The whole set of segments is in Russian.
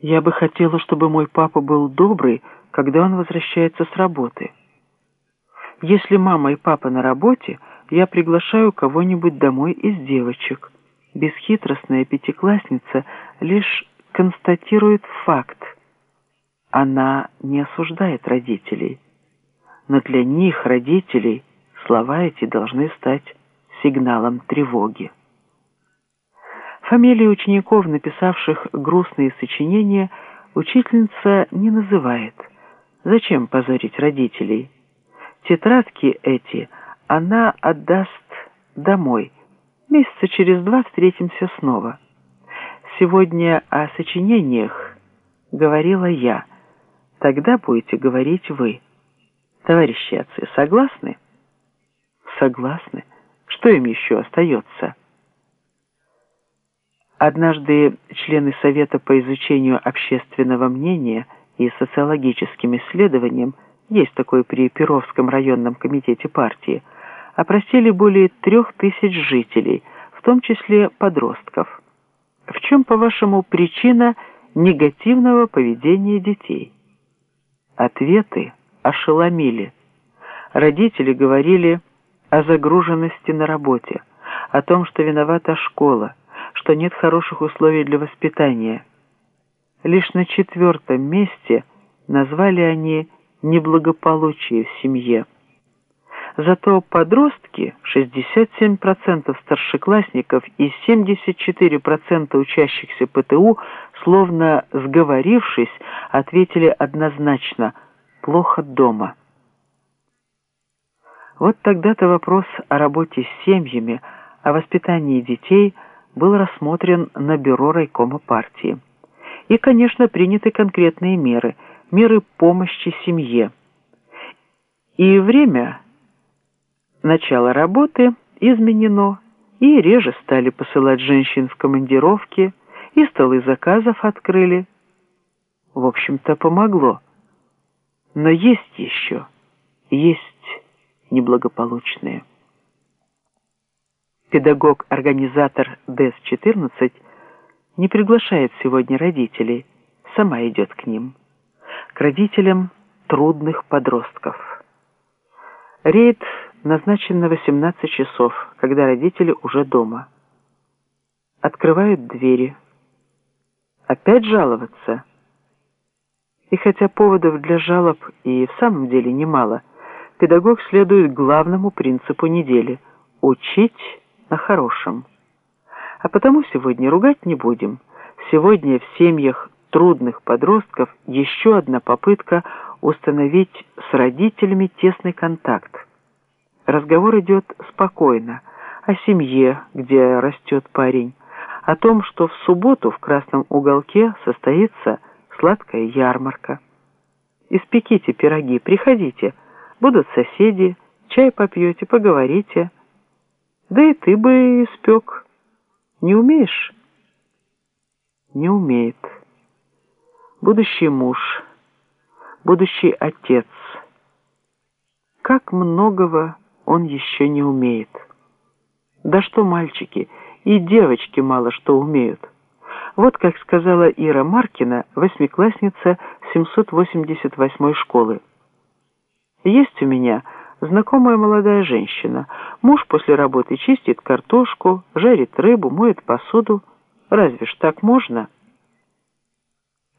Я бы хотела, чтобы мой папа был добрый, когда он возвращается с работы. Если мама и папа на работе, я приглашаю кого-нибудь домой из девочек. Бесхитростная пятиклассница лишь констатирует факт. Она не осуждает родителей. Но для них, родителей, слова эти должны стать сигналом тревоги. Фамилии учеников, написавших грустные сочинения, учительница не называет. Зачем позорить родителей? Тетрадки эти она отдаст домой. Месяца через два встретимся снова. Сегодня о сочинениях говорила я. Тогда будете говорить вы. Товарищи отцы, согласны? Согласны. Что им еще остается? Однажды члены Совета по изучению общественного мнения и социологическим исследованиям, есть такой при Перовском районном комитете партии, опросили более трех тысяч жителей, в том числе подростков. В чем, по-вашему, причина негативного поведения детей? Ответы ошеломили. Родители говорили о загруженности на работе, о том, что виновата школа, что нет хороших условий для воспитания. Лишь на четвертом месте назвали они неблагополучие в семье. Зато подростки, 67% старшеклассников и 74% учащихся ПТУ, словно сговорившись, ответили однозначно «плохо дома». Вот тогда-то вопрос о работе с семьями, о воспитании детей – был рассмотрен на бюро райкома партии. И, конечно, приняты конкретные меры, меры помощи семье. И время начала работы изменено, и реже стали посылать женщин в командировки, и столы заказов открыли. В общем-то, помогло. Но есть еще, есть неблагополучные педагог-организатор ДЭС-14 не приглашает сегодня родителей, сама идет к ним, к родителям трудных подростков. Рейд назначен на 18 часов, когда родители уже дома. Открывают двери. Опять жаловаться? И хотя поводов для жалоб и в самом деле немало, педагог следует главному принципу недели – учить на хорошем. А потому сегодня ругать не будем. Сегодня в семьях трудных подростков еще одна попытка установить с родителями тесный контакт. Разговор идет спокойно, о семье, где растет парень, о том, что в субботу в Красном уголке состоится сладкая ярмарка. Испеките пироги, приходите, будут соседи, чай попьете, поговорите – да и ты бы испек. Не умеешь? Не умеет. Будущий муж, будущий отец. Как многого он еще не умеет. Да что мальчики, и девочки мало что умеют. Вот как сказала Ира Маркина, восьмиклассница 788 школы. Есть у меня знакомая молодая женщина. Муж после работы чистит картошку, жарит рыбу, моет посуду. Разве ж так можно?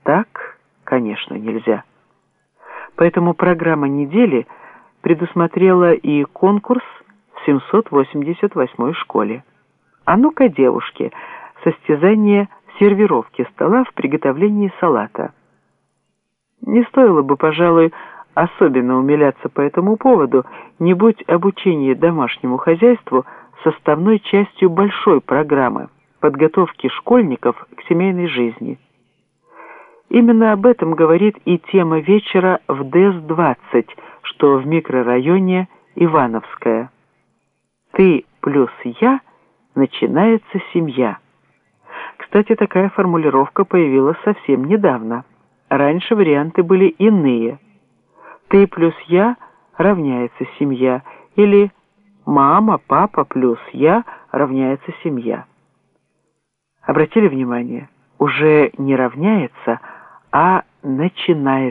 Так, конечно, нельзя. Поэтому программа недели предусмотрела и конкурс в 788 школе. А ну-ка, девушки, состязание сервировки стола в приготовлении салата. Не стоило бы, пожалуй, особенно умиляться по этому поводу, не будь обучение домашнему хозяйству составной частью большой программы подготовки школьников к семейной жизни. Именно об этом говорит и тема вечера в ДЭС-20, что в микрорайоне Ивановская. «Ты плюс я» начинается семья. Кстати, такая формулировка появилась совсем недавно. Раньше варианты были иные – ты плюс я равняется семья, или мама, папа плюс я равняется семья. Обратили внимание? уже не равняется, а начинает